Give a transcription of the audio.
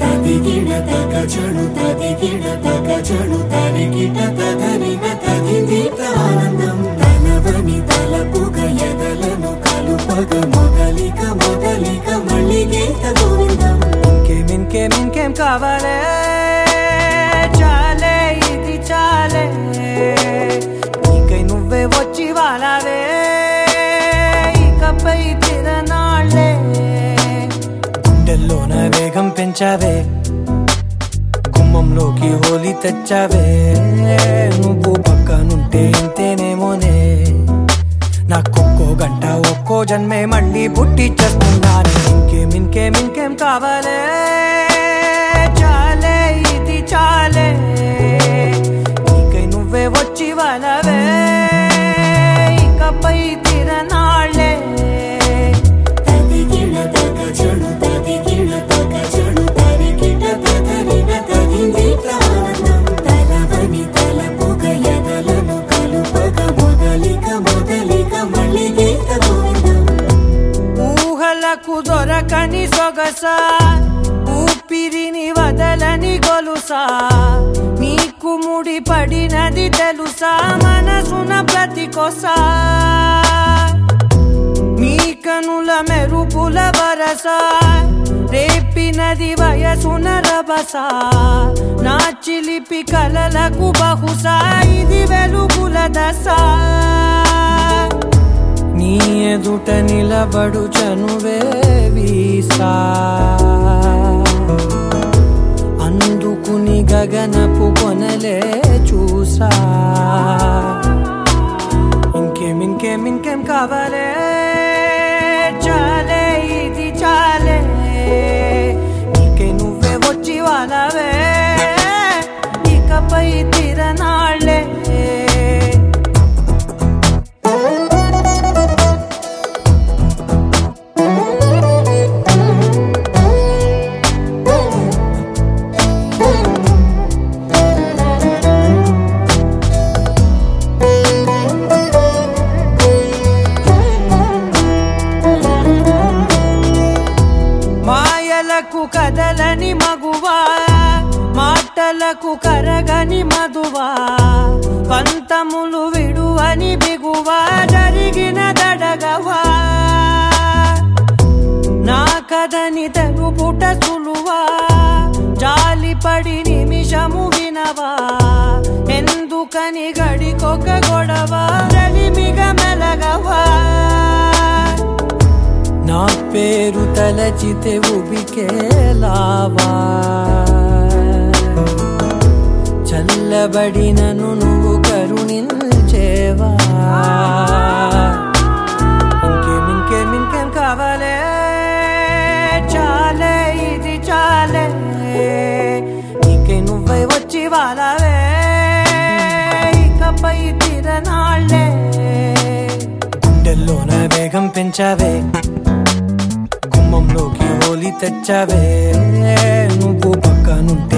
తదిగిడ తగ తదిగిడ తగ తరిగిట తదరిన తదిదీట ఆనందం తనవని తలపుగ ఎదలను కలుపగ మొదలిక మొదలిక మళ్ళీ గీత గోవిందం ఇంకేం ఇంకేం ఇంకేం కావాలే? పెంచావే గుమ్మంలోకి హోలీ తెచ్చావే? నువ్వు పక్కనుంటే ఇంతేనేమోనే? నాకొక్కో గంట ఒక్కో జన్మే మళ్ళీ పుట్టి చేస్తున్నాను. ఇంకేం ఇంకేం ఇంకేం కావాలే? చాలే ఇది చాలే. నీకై నువ్వే వచ్చి వాళ్ళవే దొరకని సొగస? ఊపిరిని వదలని గొలుసా? నీకు ముడి పడినది తెలుసా? మనసున ప్రతి కొసా నీ కనుల మెరుపుల వరస? రేపినది వయసున రభస? నా చిలిపి కలలకు బహుశా ఇది వెలుగుల దశ? నీ ఎదుట నిలబడు చనువే మాటలకు కరగని మధువా పంతములు విడువని బిగువా జరిగిన దడగవా. నా కథని తెలుపుట సులువా జాలిపడి నిమిషము వినవా ఎందుకని గడికొక గొడవ రలిమిగ మెలగవా. నా పేరు తలచితే ఉబికేలావా చల్లబడినను నువ్వు కరుణించేవా? ఇంకేం ఇంకేం ఇంకేం కావాలే. చాలే ఇది చాలే. ఇంకే నువ్వై వచ్చి వాళ్ళవే ఇకపై తిరనాళ్ళే గుండెల్లోన వేగం పెంచావే. గుమ్మంలోకి హోలీ తెచ్చావే. నువ్వు పక్కనుంటే